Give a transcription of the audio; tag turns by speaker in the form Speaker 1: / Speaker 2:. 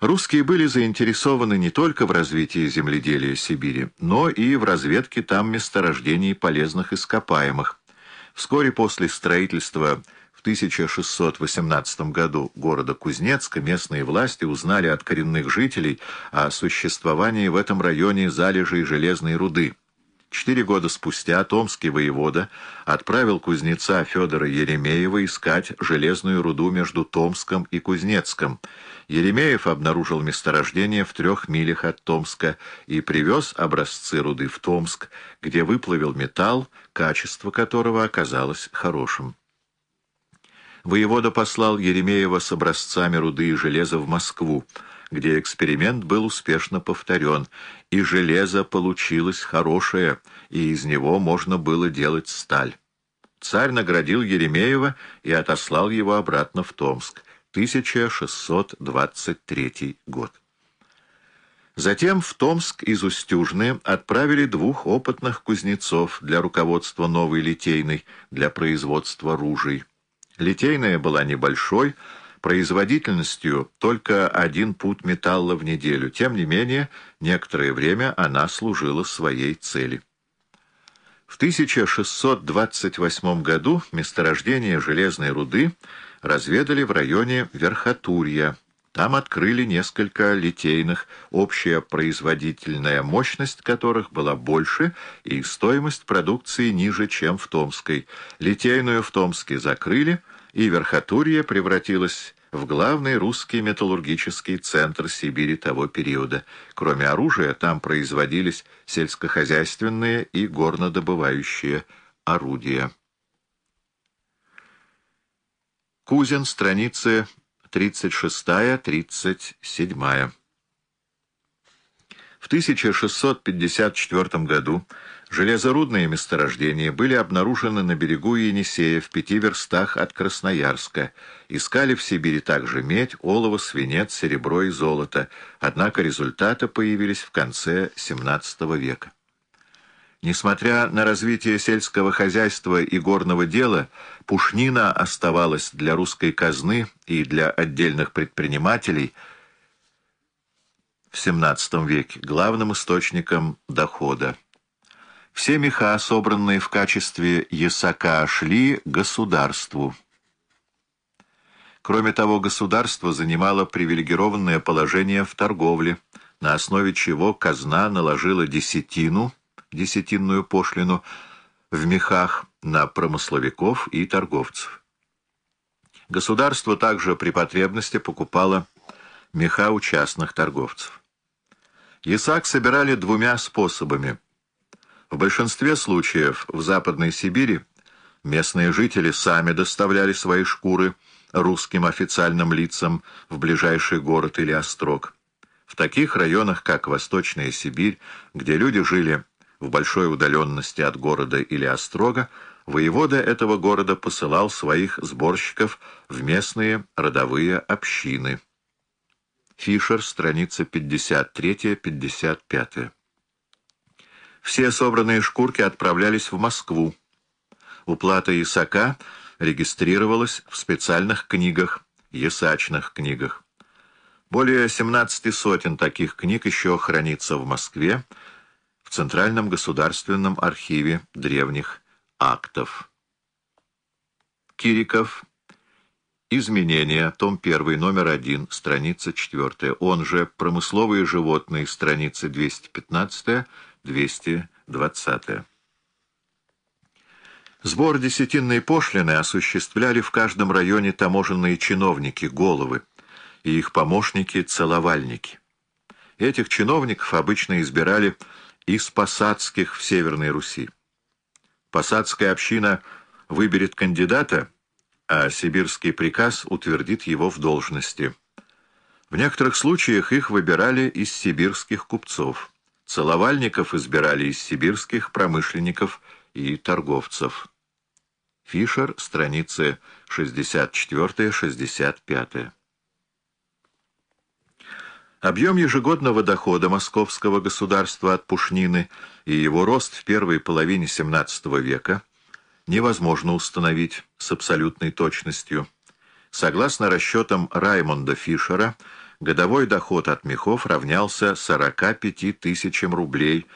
Speaker 1: Русские были заинтересованы не только в развитии земледелия Сибири, но и в разведке там месторождений полезных ископаемых. Вскоре после строительства в 1618 году города Кузнецка местные власти узнали от коренных жителей о существовании в этом районе залежей железной руды. Четыре года спустя томский воевода отправил кузнеца Федора Еремеева искать железную руду между Томском и Кузнецком. Еремеев обнаружил месторождение в трех милях от Томска и привез образцы руды в Томск, где выплавил металл, качество которого оказалось хорошим. Воевода послал Еремеева с образцами руды и железа в Москву, где эксперимент был успешно повторен, и железо получилось хорошее, и из него можно было делать сталь. Царь наградил Еремеева и отослал его обратно в Томск. 1623 год. Затем в Томск из Устюжны отправили двух опытных кузнецов для руководства новой литейной для производства ружей. Литейная была небольшой, производительностью только один пут металла в неделю. Тем не менее, некоторое время она служила своей цели. В 1628 году месторождение железной руды разведали в районе Верхотурья. Там открыли несколько литейных, общая производительная мощность которых была больше и стоимость продукции ниже, чем в Томской. Литейную в Томске закрыли, и Верхотурье превратилось в главный русский металлургический центр Сибири того периода. Кроме оружия, там производились сельскохозяйственные и горнодобывающие орудия. Кузин, страницы 36-37. В 1654 году железорудные месторождения были обнаружены на берегу Енисея в пяти верстах от Красноярска. Искали в Сибири также медь, олово, свинец, серебро и золото, однако результаты появились в конце XVII века. Несмотря на развитие сельского хозяйства и горного дела, пушнина оставалась для русской казны и для отдельных предпринимателей – в XVII веке главным источником дохода. Все меха, собранные в качестве ясака, шли государству. Кроме того, государство занимало привилегированное положение в торговле, на основе чего казна наложила десятину, десятинную пошлину, в мехах на промысловиков и торговцев. Государство также при потребности покупало меха у частных торговцев. Ясак собирали двумя способами. В большинстве случаев в Западной Сибири местные жители сами доставляли свои шкуры русским официальным лицам в ближайший город или острог. В таких районах, как Восточная Сибирь, где люди жили в большой удаленности от города или острога, воевода этого города посылал своих сборщиков в местные родовые общины. Фишер, страница 53-55. Все собранные шкурки отправлялись в Москву. Уплата ясака регистрировалась в специальных книгах, ясачных книгах. Более 17 сотен таких книг еще хранится в Москве, в Центральном государственном архиве древних актов. Кириков Изменения. Том 1, номер 1, страница 4. Он же «Промысловые животные», страницы 215-220. Сбор десятинной пошлины осуществляли в каждом районе таможенные чиновники, головы, и их помощники-целовальники. Этих чиновников обычно избирали из посадских в Северной Руси. Посадская община выберет кандидата – а сибирский приказ утвердит его в должности. В некоторых случаях их выбирали из сибирских купцов. Целовальников избирали из сибирских промышленников и торговцев. Фишер, страницы 64-65. Объем ежегодного дохода московского государства от пушнины и его рост в первой половине XVII века – невозможно установить с абсолютной точностью. Согласно расчетам Раймонда Фишера, годовой доход от мехов равнялся 45 тысячам рублей,